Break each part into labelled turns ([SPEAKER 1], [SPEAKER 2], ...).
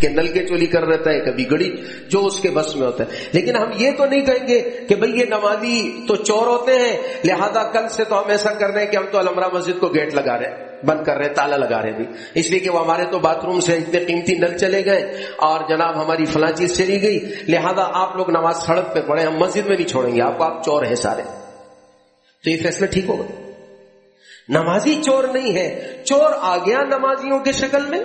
[SPEAKER 1] کہ نل کے چولی کر رہتا ہے، کبھی گڑی، جو اس کے بس میں ہوتا ہے۔ لیکن ہم یہ تو نہیں کہیں گے کہ بھئی یہ نمازی تو چور ہوتے ہیں، لہذا کل سے تو ہم ایسا کر رہے ہیں کہ ہم تو المرا مسجد کو گیٹ لگا رہے ہیں، بند کر رہے ہیں، تالا لگا رہے بھی۔ اس لیے کہ وہ ہمارے تو باتھ روم سے اتنے قیمتی نل چلے گئے اور جناب ہماری فلاں چیز چلی گئی۔ لہذا آپ لوگ نماز سڑک پہ پڑھے ہم مسجد میں نہیں چھوڑیں گے، آپ کو آپ چور ہیں سارے۔ تو یہ فیصلہ ٹھیک ہوگا؟ نمازی چور نہیں ہے، چور آ گیا نمازیوں کی شکل میں۔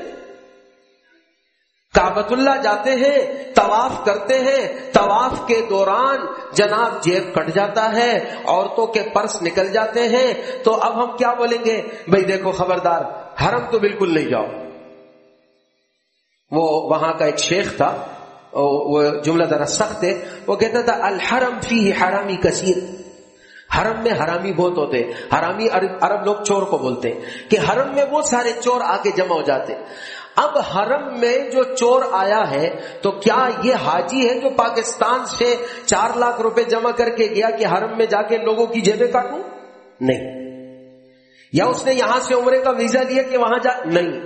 [SPEAKER 1] کابت اللہ جاتے ہیں، طواف کرتے ہیں۔ طواف کے دوران جناب جیب کٹ جاتا ہے، عورتوں کے پرس نکل جاتے ہیں۔ تو اب ہم کیا بولیں گے؟ بھائی دیکھو خبردار، حرم تو بالکل نہیں جاؤ۔ وہ وہاں کا ایک شیخ تھا، وہ جملہ ذرا سخت ہے۔ وہ کہتا تھا، الحرم فی حرامی کثیر۔ حرم میں حرامی بہت ہوتے حرامی عرب لوگ چور کو بولتے کہ حرم میں وہ سارے چور آ کے جمع ہو جاتے اب حرم میں جو چور آیا ہے تو کیا یہ حاجی ہے جو پاکستان سے چار لاکھ روپے جمع کر کے گیا کہ حرم میں جا کے لوگوں کی جیبیں کاٹوں؟ نہیں۔ یا اس نے یہاں سے عمرے کا ویزا لیا کہ وہاں جا؟ نہیں۔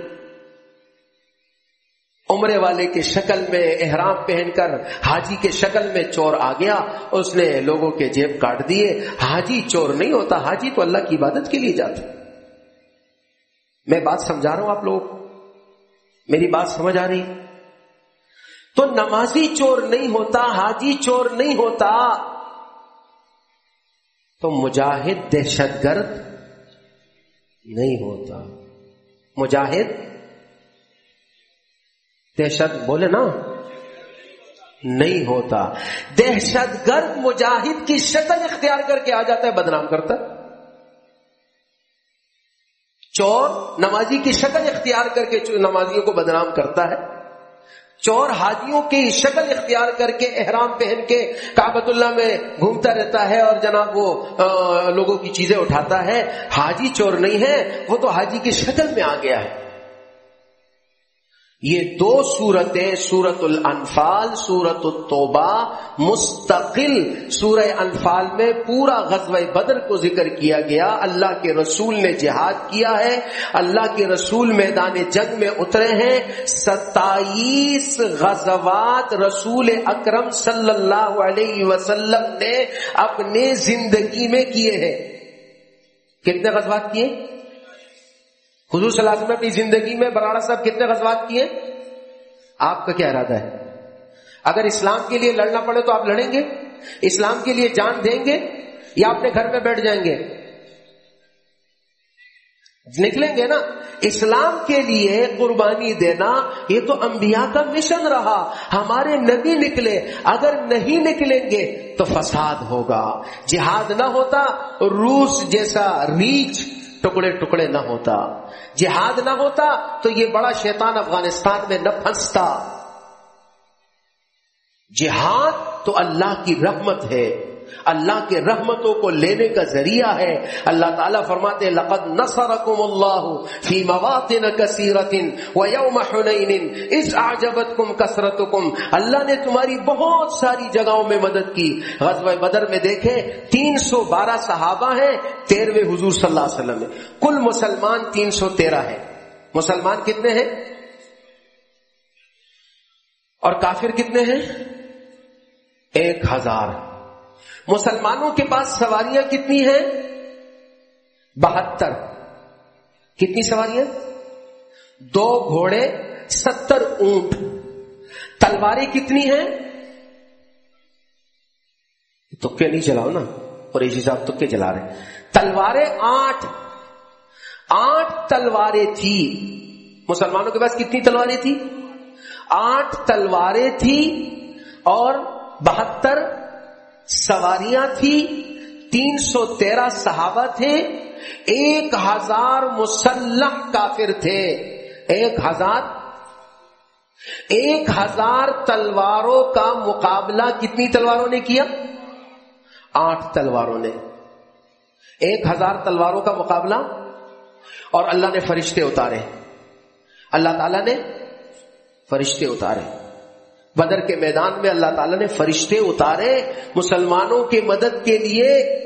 [SPEAKER 1] عمرے والے کے شکل میں احرام پہن کر حاجی کے شکل میں چور آ گیا، اس نے لوگوں کے جیب کاٹ دیے۔ حاجی چور نہیں ہوتا، حاجی تو اللہ کی عبادت کے لیے جاتا میں بات سمجھا رہا ہوں آپ لوگ میری بات سمجھ آ رہی؟ تو نمازی چور نہیں ہوتا، حاجی چور نہیں ہوتا، تو مجاہد دہشت گرد نہیں ہوتا۔ مجاہد دہشت، بولے نا، نہیں ہوتا۔ دہشت گرد مجاہد کی شکل اختیار کر کے آ جاتا ہے، بدنام کرتا چور نمازی کی شکل اختیار کر کے نمازیوں کو بدنام کرتا ہے۔ چور حاجیوں کی شکل اختیار کر کے احرام پہن کے کابت اللہ میں گھومتا رہتا ہے اور جناب وہ لوگوں کی چیزیں اٹھاتا ہے۔ حاجی چور نہیں ہے، وہ تو حاجی کی شکل میں آ گیا ہے۔ یہ دو سورتیں سورت الانفال سورت التوبہ، مستقل سورہ انفال میں پورا غزوہ بدر کو ذکر کیا گیا۔ اللہ کے رسول نے جہاد کیا ہے۔ اللہ کے رسول میدان جنگ میں اترے ہیں۔ ستائیس غزوات رسول اکرم صلی اللہ علیہ وسلم نے اپنے زندگی میں کیے ہیں۔ کتنے غزوات کیے؟ حضور صلی اللہ علیہ وسلم اپنی زندگی میں براڑا صاحب کتنے غزوات کیے آپ کا کیا ارادہ ہے؟ اگر اسلام کے لیے لڑنا پڑے تو آپ لڑیں گے؟ اسلام کے لیے جان دیں گے؟ یا اپنے گھر میں بیٹھ جائیں گے؟ نکلیں گے نا؟ اسلام کے لیے قربانی دینا یہ تو انبیاء کا مشن رہا۔ ہمارے نبی نکلے، اگر نہیں نکلیں گے تو فساد ہوگا۔ جہاد نہ ہوتا، روس جیسا ریچ ٹکڑے ٹکڑے نہ ہوتا۔ جہاد نہ ہوتا تو یہ بڑا شیطان افغانستان میں نہ پھنستا۔ جہاد تو اللہ کی رحمت ہے۔ اللہ کے رحمتوں کو لینے کا ذریعہ ہے۔ اللہ تعالیٰ فرماتے لقد نصرکم اللہ فی مواطن کثیرت ویوم حنین اس اعجبتکم کثرتکم اللہ نے تمہاری بہت ساری جگہوں میں مدد کی۔ غزوہ بدر میں دیکھے تین سو بارہ صحابہ ہیں تیروے حضور صلی اللہ علیہ وسلم میں کل مسلمان تین سو تیرہ ہے مسلمان کتنے ہیں؟ اور کافر کتنے ہیں؟ ایک ہزار مسلمانوں کے پاس سواریاں کتنی ہیں؟ بہتر۔ کتنی سواریاں؟ دو گھوڑے، ستر اونٹ۔ تلواریں کتنی ہیں؟ تکے نہیں چلاؤ نا، اور اسی صاحب تکے چلا رہے تلواریں آٹھ۔ آٹھ تلواریں تھی۔ مسلمانوں کے پاس کتنی تلواریں تھی؟ آٹھ تلواریں تھی اور بہتر سواریاں تھی، تین سو تیرہ صحابہ تھے، ایک ہزار مسلح کافر تھے۔ ایک ہزار؟ ایک ہزار تلواروں کا مقابلہ کتنی تلواروں نے کیا؟ آٹھ تلواروں نے۔ ایک ہزار تلواروں کا مقابلہ۔ اور اللہ نے فرشتے اتارے۔ اللہ تعالی نے فرشتے اتارے۔ بدر کے میدان میں اللہ تعالیٰ نے فرشتے اتارے مسلمانوں کی مدد کے لیے۔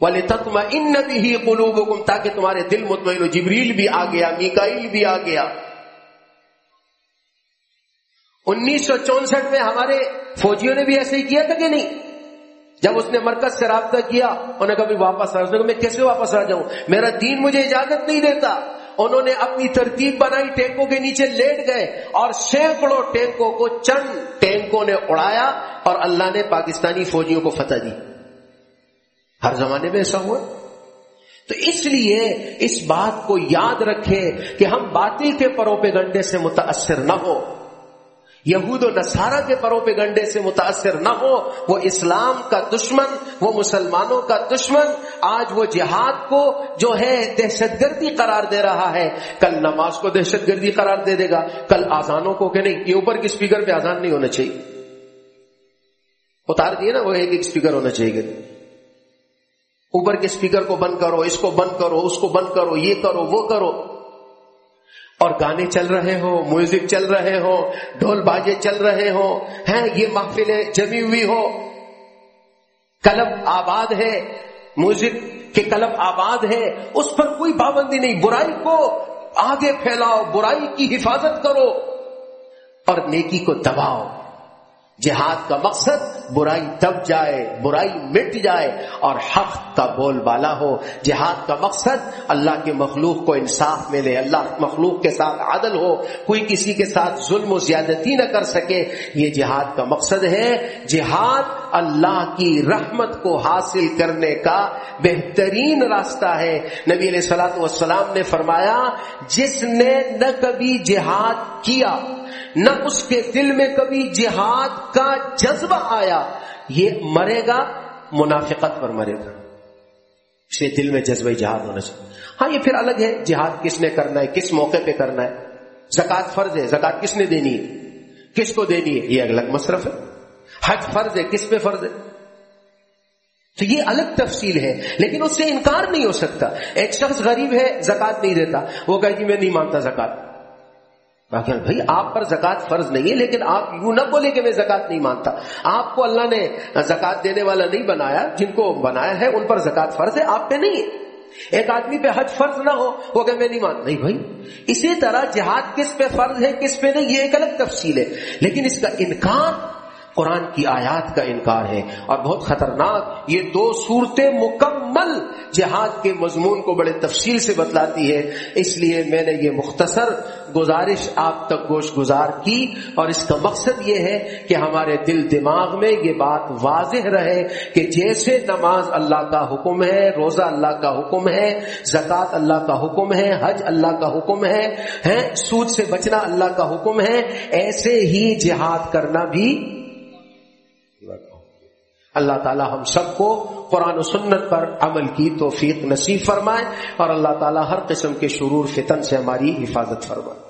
[SPEAKER 1] والے تتم ان بھی ہی قلوب تاکہ تمہارے دل مطمئن جبریل بھی آ گیا میکائل بھی آ گیا۔ انیس سو چونسٹھ میں ہمارے فوجیوں نے بھی ایسے ہی کیا تھا کہ نہیں؟ جب اس نے مرکز سے رابطہ کیا انہیں کبھی واپس آ میں کیسے واپس آ جاؤں؟ میرا دین مجھے اجازت نہیں دیتا۔ انہوں نے اپنی ترتیب بنائی، ٹینکوں کے نیچے لیٹ گئے اور سینکڑوں ٹینکوں کو، چند ٹینکوں نے اڑایا اور اللہ نے پاکستانی فوجیوں کو فتح دی۔ ہر زمانے میں ایسا ہوا۔ تو اس لیے اس بات کو یاد رکھے کہ ہم باطل کے پروپے گنڈے سے متاثر نہ ہو یہود و نصارہ کے پروپے گنڈے سے متاثر نہ ہو، وہ اسلام کا دشمن، وہ مسلمانوں کا دشمن، آج وہ جہاد کو جو ہے دہشت گردی قرار دے رہا ہے۔ کل نماز کو دہشت گردی قرار دے دے گا، کل آزانوں کو کہ نہیں، یہ اوپر کے اسپیکر پہ آزان نہیں ہونا چاہیے۔ اتار دیے نا وہ ایک ایک اسپیکر ہونا چاہیے اوپر کے اسپیکر کو بند کرو، اس کو بند کرو، اس کو بند کرو، یہ کرو، وہ کرو۔ اور گانے چل رہے ہو میوزک چل رہے ہو ڈھول باجے چل رہے ہو ہیں یہ محفلیں جمی ہوئی ہو کلب آباد ہے میوزک کے کلب آباد ہے، اس پر کوئی پابندی نہیں۔ برائی کو آگے پھیلاؤ، برائی کی حفاظت کرو اور نیکی کو دباؤ۔ جہاد کا مقصد برائی دب جائے، برائی مٹ جائے اور حق کا بول بالا ہو۔ جہاد کا مقصد اللہ کے مخلوق کو انصاف ملے، اللہ مخلوق کے ساتھ عادل ہو، کوئی کسی کے ساتھ ظلم و زیادتی نہ کر سکے۔ یہ جہاد کا مقصد ہے۔ جہاد اللہ کی رحمت کو حاصل کرنے کا بہترین راستہ ہے۔ نبی علیہ السلاۃ والسلام نے فرمایا، جس نے نہ کبھی جہاد کیا، نہ اس کے دل میں کبھی جہاد کا جذبہ آیا، یہ مرے گا، منافقت پر مرے گا۔ اسے دل میں جذبہ جہاد ہونا چاہیے۔ ہاں یہ پھر الگ ہے، جہاد کس نے کرنا ہے، کس موقع پہ کرنا ہے۔ زکات فرض ہے زکات کس نے دینی ہے؟ کس کو دینی ہے؟ یہ الگ مصرف ہے۔ حج فرض ہے، کس پہ فرض ہے؟ تو یہ الگ تفصیل ہے، لیکن اس سے انکار نہیں ہو سکتا۔ ایک شخص غریب ہے زکات نہیں دیتا۔ وہ کہ جی میں نہیں مانتا زکات باقی بھائی، آپ پر زکات فرض نہیں ہے، لیکن آپ یوں نہ بولے کہ میں زکات نہیں مانتا۔ آپ کو اللہ نے زکات دینے والا نہیں بنایا، جن کو بنایا ہے، ان پر زکات فرض ہے، آپ پہ نہیں ہے۔ ایک آدمی پہ حج فرض نہ ہو، وہ کہ میں نہیں مانتا۔ نہیں بھائی، اسی طرح جہاد کس پہ فرض ہے، کس پہ نہیں، یہ ایک الگ تفصیل ہے۔ لیکن اس کا انکار قرآن کی آیات کا انکار ہے اور بہت خطرناک یہ دو صورتیں مکمل جہاد کے مضمون کو بڑے تفصیل سے بتلاتی ہے۔ اس لیے میں نے یہ مختصر گزارش آپ تک گوش گزار کی اور اس کا مقصد یہ ہے کہ ہمارے دل دماغ میں یہ بات واضح رہے کہ جیسے نماز اللہ کا حکم ہے، روزہ اللہ کا حکم ہے، زکوٰۃ اللہ کا حکم ہے، حج اللہ کا حکم ہے سود سے بچنا اللہ کا حکم ہے، ایسے ہی جہاد کرنا بھی اللہ تعالی ہم سب کو قرآن و سنت پر عمل کی توفیق نصیب فرمائے اور اللہ تعالی ہر قسم کے شرور فتن سے ہماری حفاظت فرمائے۔